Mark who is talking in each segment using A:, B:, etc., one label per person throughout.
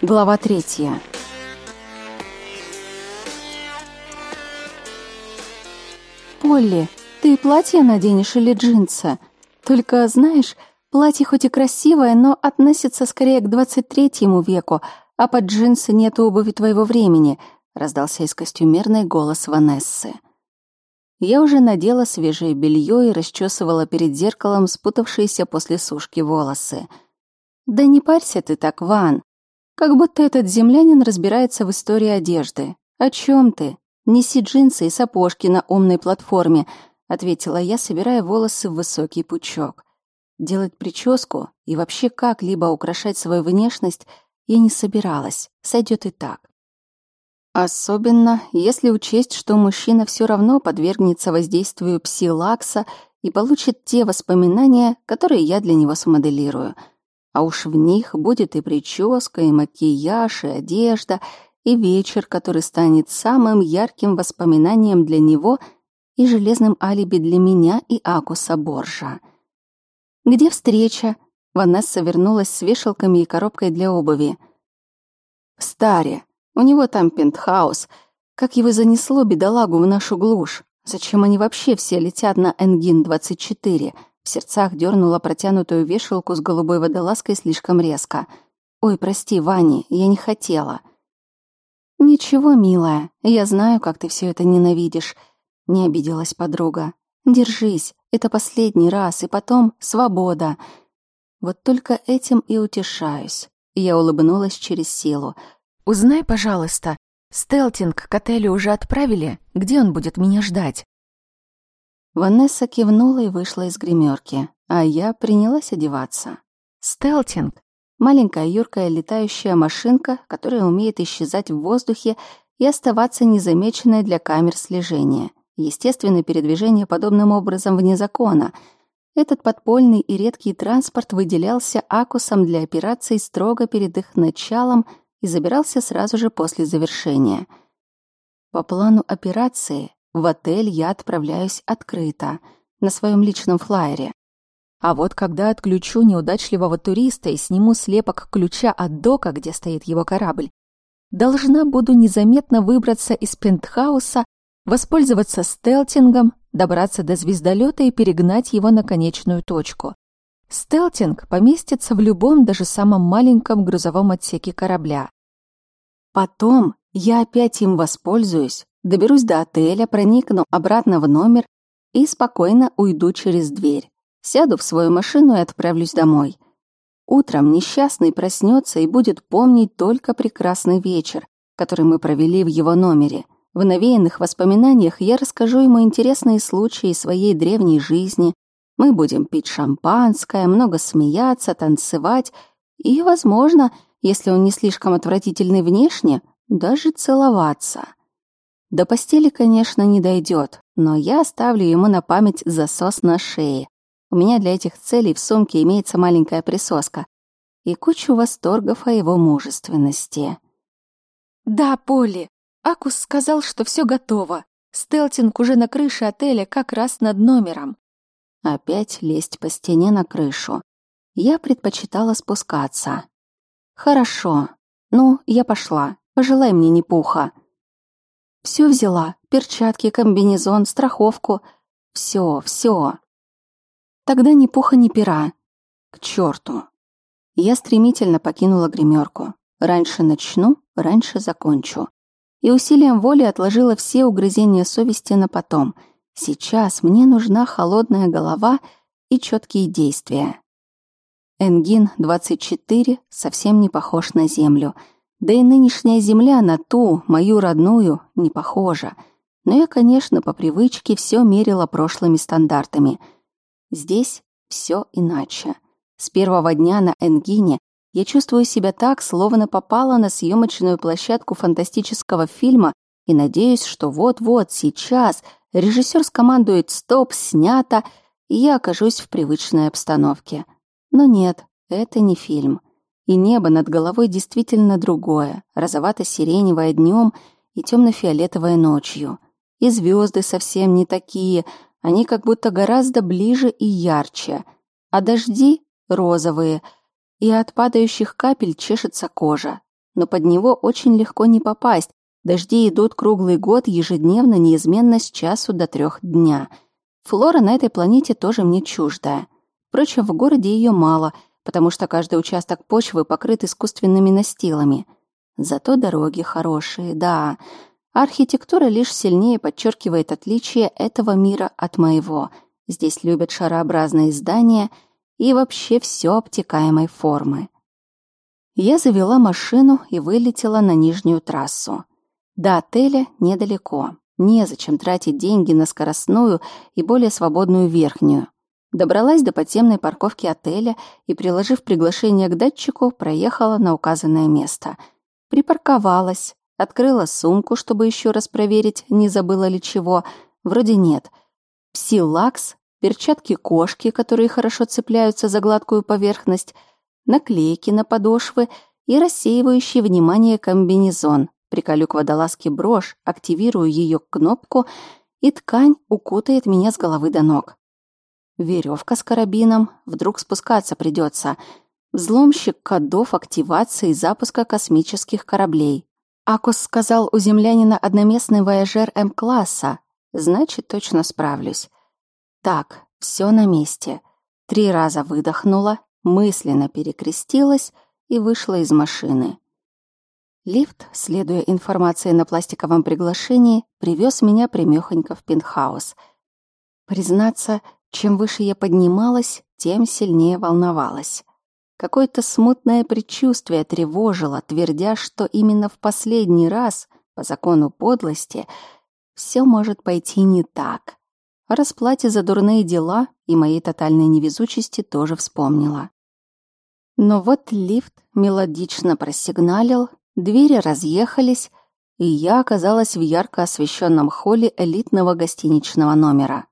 A: Глава третья. «Полли, ты платье наденешь или джинсы? Только, знаешь, платье хоть и красивое, но относится скорее к 23 веку, а под джинсы нет обуви твоего времени», — раздался из костюмерной голос Ванессы. Я уже надела свежее белье и расчесывала перед зеркалом спутавшиеся после сушки волосы. «Да не парься ты так, Ван. Как будто этот землянин разбирается в истории одежды. О чем ты? Неси джинсы и сапожки на умной платформе», — ответила я, собирая волосы в высокий пучок. Делать прическу и вообще как-либо украшать свою внешность я не собиралась, сойдет и так. Особенно, если учесть, что мужчина все равно подвергнется воздействию псилакса и получит те воспоминания, которые я для него смоделирую. А уж в них будет и прическа, и макияж, и одежда, и вечер, который станет самым ярким воспоминанием для него и железным алиби для меня и Акуса Боржа. «Где встреча?» Ванесса вернулась с вешалками и коробкой для обуви. «В Старе», у него там пентхаус. Как его занесло, бедолагу, в нашу глушь? Зачем они вообще все летят на Энгин-24? В сердцах дернула протянутую вешалку с голубой водолазкой слишком резко. «Ой, прости, Ваня, я не хотела». «Ничего, милая, я знаю, как ты все это ненавидишь», — не обиделась подруга. «Держись, это последний раз, и потом свобода». Вот только этим и утешаюсь. Я улыбнулась через силу. Узнай, пожалуйста, Стелтинг к отелю уже отправили? Где он будет меня ждать?» Ванесса кивнула и вышла из гримерки, а я принялась одеваться. Стелтинг — маленькая юркая летающая машинка, которая умеет исчезать в воздухе и оставаться незамеченной для камер слежения. Естественное передвижение подобным образом вне закона. Этот подпольный и редкий транспорт выделялся Акусом для операций строго перед их началом — и забирался сразу же после завершения. По плану операции в отель я отправляюсь открыто, на своем личном флайере. А вот когда отключу неудачливого туриста и сниму слепок ключа от дока, где стоит его корабль, должна буду незаметно выбраться из пентхауса, воспользоваться стелтингом, добраться до звездолета и перегнать его на конечную точку. Стелтинг поместится в любом, даже самом маленьком грузовом отсеке корабля. Потом я опять им воспользуюсь, доберусь до отеля, проникну обратно в номер и спокойно уйду через дверь. Сяду в свою машину и отправлюсь домой. Утром несчастный проснется и будет помнить только прекрасный вечер, который мы провели в его номере. В навеянных воспоминаниях я расскажу ему интересные случаи своей древней жизни, мы будем пить шампанское, много смеяться, танцевать и, возможно, если он не слишком отвратительный внешне, даже целоваться. До постели, конечно, не дойдет, но я оставлю ему на память засос на шее. У меня для этих целей в сумке имеется маленькая присоска и кучу восторгов о его мужественности. «Да, Полли, Акус сказал, что все готово. Стелтинг уже на крыше отеля как раз над номером. Опять лезть по стене на крышу. Я предпочитала спускаться. Хорошо. Ну, я пошла. Пожелай мне не пуха. Все взяла. Перчатки, комбинезон, страховку. Все, все. Тогда ни пуха, ни пера. К черту. Я стремительно покинула гримерку. Раньше начну, раньше закончу. И усилием воли отложила все угрызения совести на потом — Сейчас мне нужна холодная голова и четкие действия. Энгин-24 совсем не похож на Землю. Да и нынешняя Земля на ту, мою родную, не похожа. Но я, конечно, по привычке все мерила прошлыми стандартами. Здесь все иначе. С первого дня на Энгине я чувствую себя так, словно попала на съемочную площадку фантастического фильма и надеюсь, что вот-вот, сейчас — Режиссер скомандует «стоп», «снято», и я окажусь в привычной обстановке. Но нет, это не фильм. И небо над головой действительно другое, розовато-сиреневое днем и темно-фиолетовое ночью. И звезды совсем не такие, они как будто гораздо ближе и ярче. А дожди розовые, и от падающих капель чешется кожа. но под него очень легко не попасть. Дожди идут круглый год, ежедневно, неизменно с часу до трех дня. Флора на этой планете тоже мне чуждая. Впрочем, в городе ее мало, потому что каждый участок почвы покрыт искусственными настилами. Зато дороги хорошие, да. Архитектура лишь сильнее подчеркивает отличие этого мира от моего. Здесь любят шарообразные здания и вообще все обтекаемой формы. Я завела машину и вылетела на нижнюю трассу. До отеля недалеко. Незачем тратить деньги на скоростную и более свободную верхнюю. Добралась до подземной парковки отеля и, приложив приглашение к датчику, проехала на указанное место. Припарковалась, открыла сумку, чтобы еще раз проверить, не забыла ли чего. Вроде нет. Псилакс, перчатки кошки, которые хорошо цепляются за гладкую поверхность, наклейки на подошвы и рассеивающий внимание комбинезон. Приколю к водолазке брошь, активирую ее кнопку, и ткань укутает меня с головы до ног. Веревка с карабином, вдруг спускаться придется. Взломщик кодов активации запуска космических кораблей. Акус сказал у землянина одноместный вояжер М-класса. Значит, точно справлюсь. Так, все на месте. Три раза выдохнула, мысленно перекрестилась и вышла из машины. Лифт, следуя информации на пластиковом приглашении, привез меня примехонько в пентхаус. Признаться, чем выше я поднималась, тем сильнее волновалась. Какое-то смутное предчувствие тревожило, твердя, что именно в последний раз, по закону подлости, все может пойти не так. О расплате за дурные дела и моей тотальной невезучести тоже вспомнила. Но вот лифт мелодично просигналил, двери разъехались, и я оказалась в ярко освещенном холле элитного гостиничного номера.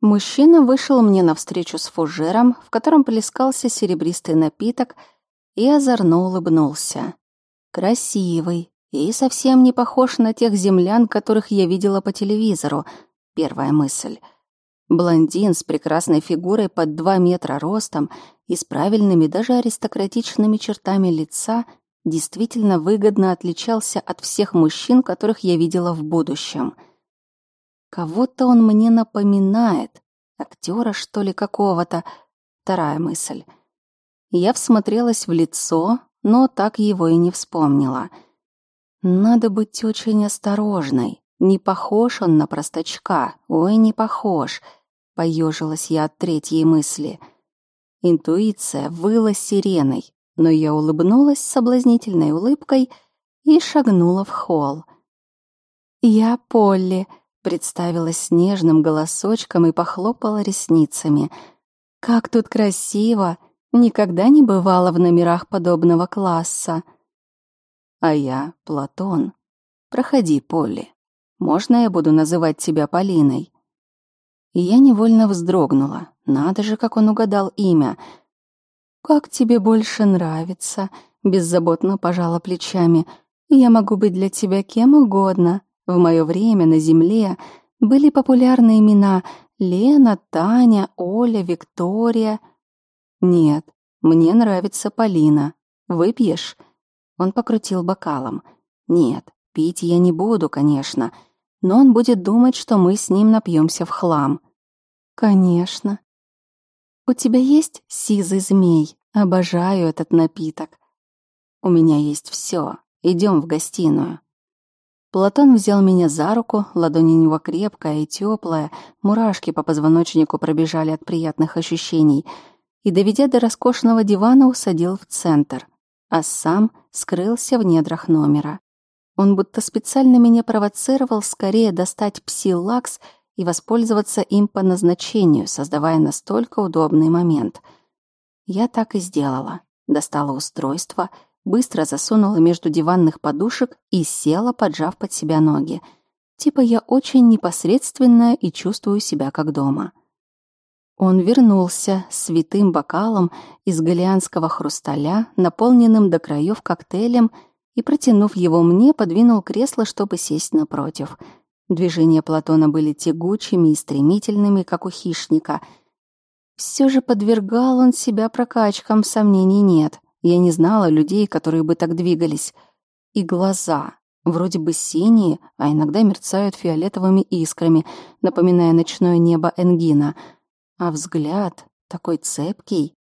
A: Мужчина вышел мне навстречу с фужером, в котором плескался серебристый напиток, и озорно улыбнулся. Красивый и совсем не похож на тех землян, которых я видела по телевизору. Первая мысль — Блондин с прекрасной фигурой под два метра ростом и с правильными, даже аристократичными чертами лица действительно выгодно отличался от всех мужчин, которых я видела в будущем. Кого-то он мне напоминает. Актера, что ли, какого-то. Вторая мысль. Я всмотрелась в лицо, но так его и не вспомнила. Надо быть очень осторожной. Не похож он на простачка. Ой, не похож. — Поежилась я от третьей мысли. Интуиция выла сиреной, но я улыбнулась соблазнительной улыбкой и шагнула в холл. «Я Полли», — представилась нежным голосочком и похлопала ресницами. «Как тут красиво! Никогда не бывала в номерах подобного класса». «А я Платон. Проходи, Полли. Можно я буду называть тебя Полиной?» И я невольно вздрогнула. Надо же, как он угадал имя. «Как тебе больше нравится?» — беззаботно пожала плечами. «Я могу быть для тебя кем угодно. В мое время на Земле были популярны имена Лена, Таня, Оля, Виктория». «Нет, мне нравится Полина. Выпьешь?» Он покрутил бокалом. «Нет, пить я не буду, конечно» но он будет думать, что мы с ним напьемся в хлам. Конечно. У тебя есть сизый змей? Обожаю этот напиток. У меня есть все. Идем в гостиную. Платон взял меня за руку, ладонь у него крепкая и теплая, мурашки по позвоночнику пробежали от приятных ощущений, и, доведя до роскошного дивана, усадил в центр, а сам скрылся в недрах номера. Он будто специально меня провоцировал скорее достать псилакс и воспользоваться им по назначению, создавая настолько удобный момент. Я так и сделала. Достала устройство, быстро засунула между диванных подушек и села, поджав под себя ноги. Типа я очень непосредственная и чувствую себя как дома. Он вернулся святым бокалом из галианского хрусталя, наполненным до краев коктейлем — и, протянув его мне, подвинул кресло, чтобы сесть напротив. Движения Платона были тягучими и стремительными, как у хищника. Все же подвергал он себя прокачкам, сомнений нет. Я не знала людей, которые бы так двигались. И глаза. Вроде бы синие, а иногда мерцают фиолетовыми искрами, напоминая ночное небо Энгина. А взгляд такой цепкий.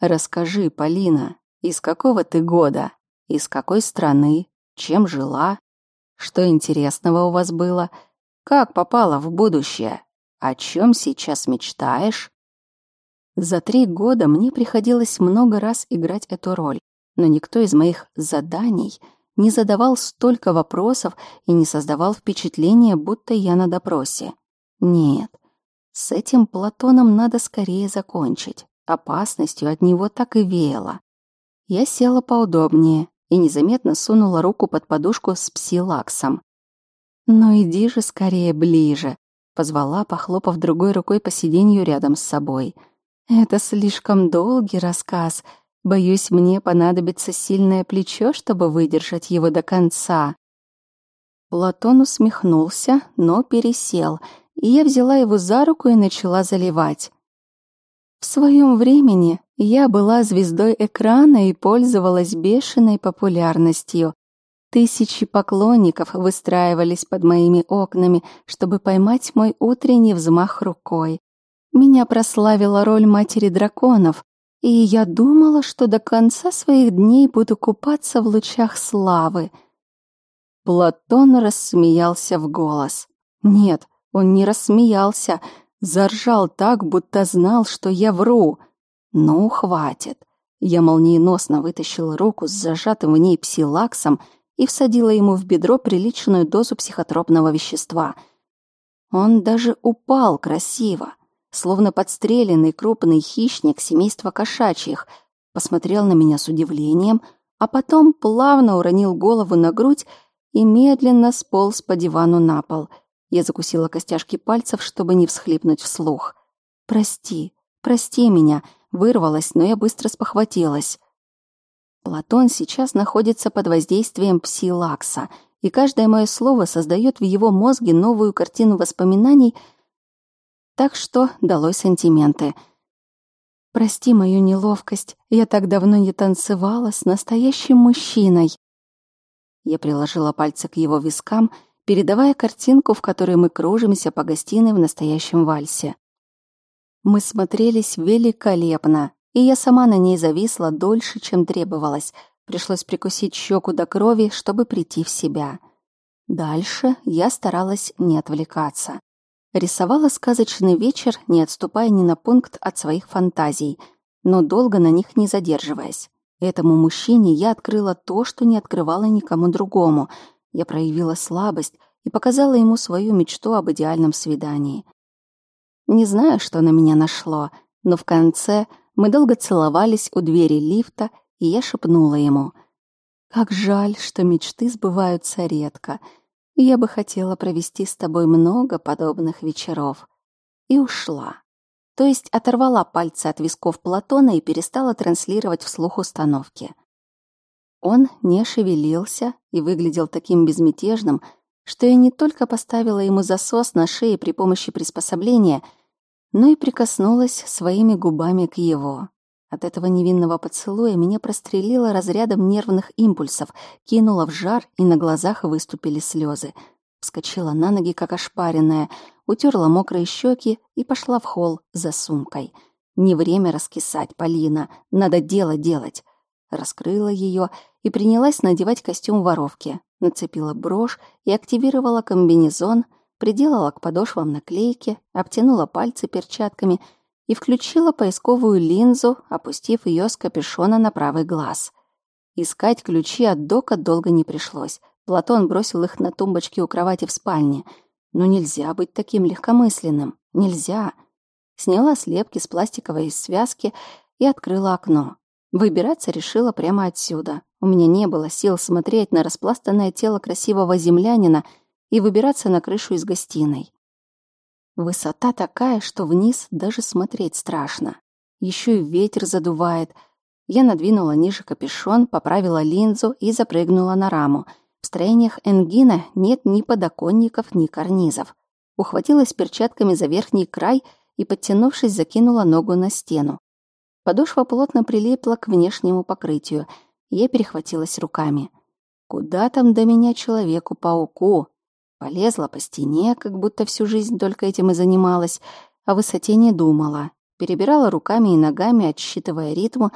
A: «Расскажи, Полина, из какого ты года? Из какой страны? Чем жила? Что интересного у вас было? Как попала в будущее? О чем сейчас мечтаешь?» За три года мне приходилось много раз играть эту роль, но никто из моих заданий не задавал столько вопросов и не создавал впечатления, будто я на допросе. Нет, с этим Платоном надо скорее закончить. Опасностью от него так и веяло. Я села поудобнее и незаметно сунула руку под подушку с псилаксом. «Ну иди же скорее ближе», — позвала, похлопав другой рукой по сиденью рядом с собой — это слишком долгий рассказ. Боюсь, мне понадобится сильное плечо, чтобы выдержать его до конца. Платон усмехнулся, но пересел, и я взяла его за руку и начала заливать. В своем времени я была звездой экрана и пользовалась бешеной популярностью. Тысячи поклонников выстраивались под моими окнами, чтобы поймать мой утренний взмах рукой. Меня прославила роль матери драконов, и я думала, что до конца своих дней буду купаться в лучах славы. Платон рассмеялся в голос. Нет, он не рассмеялся, заржал так, будто знал, что я вру. Ну, хватит. Я молниеносно вытащила руку с зажатым в ней псилаксом и всадила ему в бедро приличную дозу психотропного вещества. Он даже упал красиво словно подстреленный крупный хищник семейства кошачьих, посмотрел на меня с удивлением, а потом плавно уронил голову на грудь и медленно сполз по дивану на пол. Я закусила костяшки пальцев, чтобы не всхлипнуть вслух. «Прости, прости меня», вырвалась, но я быстро спохватилась. Платон сейчас находится под воздействием псилакса, и каждое мое слово создает в его мозге новую картину воспоминаний — так что долой сантименты. Прости мою неловкость, я так давно не танцевала с настоящим мужчиной. Я приложила пальцы к его вискам, передавая картинку, в которой мы кружимся по гостиной в настоящем вальсе. Мы смотрелись великолепно, и я сама на ней зависла дольше, чем требовалось. Пришлось прикусить щеку до крови, чтобы прийти в себя. Дальше я старалась не отвлекаться. Рисовала сказочный вечер, не отступая ни на пункт от своих фантазий, но долго на них не задерживаясь. Этому мужчине я открыла то, что не открывала никому другому. Я проявила слабость и показала ему свою мечту об идеальном свидании. Не знаю, что на меня нашло, но в конце мы долго целовались у двери лифта, и я шепнула ему. «Как жаль, что мечты сбываются редко», я бы хотела провести с тобой много подобных вечеров. И ушла. То есть оторвала пальцы от висков Платона и перестала транслировать вслух установки. Он не шевелился и выглядел таким безмятежным, что я не только поставила ему засос на шее при помощи приспособления, но и прикоснулась своими губами к его. От этого невинного поцелуя меня прострелило разрядом нервных импульсов, кинуло в жар, и на глазах выступили слезы. Вскочила на ноги, как ошпаренная, утерла мокрые щеки и пошла в холл за сумкой. Не время раскисать, Полина, надо дело делать. Раскрыла ее и принялась надевать костюм воровки. Нацепила брошь и активировала комбинезон, приделала к подошвам наклейки, обтянула пальцы перчатками — и включила поисковую линзу, опустив ее с капюшона на правый глаз. Искать ключи от дока долго не пришлось. Платон бросил их на тумбочке у кровати в спальне. Но нельзя быть таким легкомысленным. Нельзя. Сняла слепки с пластиковой связки и открыла окно. Выбираться решила прямо отсюда. У меня не было сил смотреть на распластанное тело красивого землянина и выбираться на крышу из гостиной. Высота такая, что вниз даже смотреть страшно. Еще и ветер задувает. Я надвинула ниже капюшон, поправила линзу и запрыгнула на раму. В строениях Энгина нет ни подоконников, ни карнизов. Ухватилась перчатками за верхний край и, подтянувшись, закинула ногу на стену. Подошва плотно прилипла к внешнему покрытию. Я перехватилась руками. Куда там до меня человеку-пауку? Полезла по стене, как будто всю жизнь только этим и занималась, о высоте не думала. Перебирала руками и ногами, отсчитывая ритм,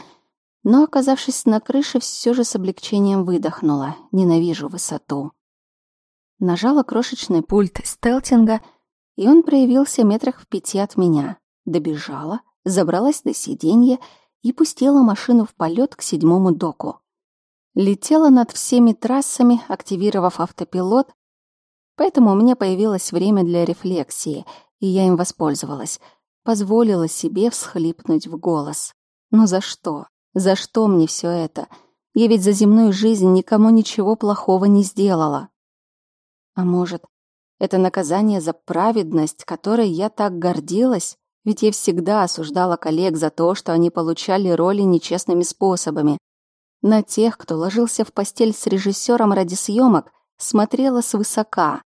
A: но, оказавшись на крыше, все же с облегчением выдохнула. Ненавижу высоту. Нажала крошечный пульт стелтинга, и он проявился метрах в пяти от меня. Добежала, забралась до сиденья и пустила машину в полет к седьмому доку. Летела над всеми трассами, активировав автопилот, поэтому у меня появилось время для рефлексии, и я им воспользовалась. Позволила себе всхлипнуть в голос. Ну за что? За что мне все это? Я ведь за земную жизнь никому ничего плохого не сделала. А может, это наказание за праведность, которой я так гордилась? Ведь я всегда осуждала коллег за то, что они получали роли нечестными способами. На тех, кто ложился в постель с режиссером ради съемок, смотрела свысока.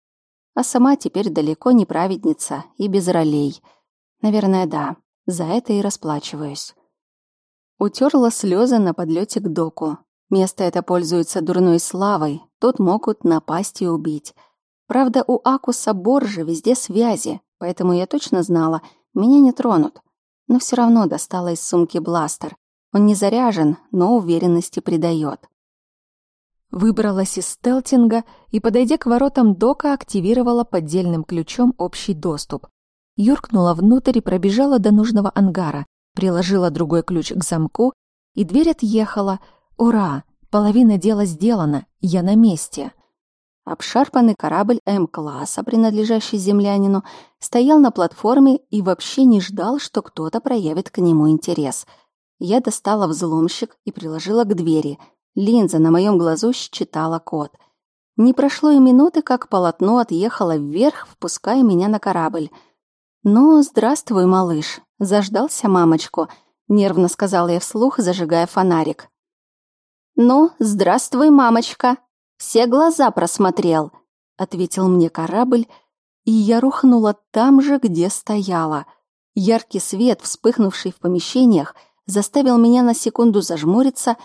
A: А сама теперь далеко не праведница и без ролей. Наверное, да, за это и расплачиваюсь. Утерла слезы на подлете к доку. Место это пользуется дурной славой, тут могут напасть и убить. Правда, у Акуса Боржа везде связи, поэтому я точно знала, меня не тронут. Но все равно достала из сумки бластер. Он не заряжен, но уверенности придает. Выбралась из стелтинга и, подойдя к воротам дока, активировала поддельным ключом общий доступ. Юркнула внутрь и пробежала до нужного ангара, приложила другой ключ к замку, и дверь отъехала. Ура! Половина дела сделана, я на месте. Обшарпанный корабль М-класса, принадлежащий землянину, стоял на платформе и вообще не ждал, что кто-то проявит к нему интерес. Я достала взломщик и приложила к двери. Линза на моем глазу считала код. Не прошло и минуты, как полотно отъехало вверх, впуская меня на корабль. «Ну, здравствуй, малыш», Заждался мамочку, нервно сказала я вслух, зажигая фонарик. Ну, здравствуй, мамочка. Все глаза просмотрел, ответил мне корабль, и я рухнула там же, где стояла. Яркий свет, вспыхнувший в помещениях, заставил меня на секунду зажмуриться,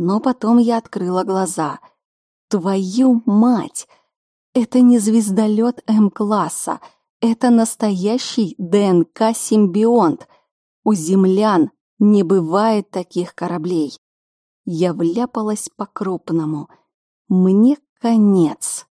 A: но потом я открыла глаза. Твою мать! Это не звездолет М-класса, это настоящий ДНК-симбионт. У землян не бывает таких кораблей. Я вляпалась по-крупному. Мне конец.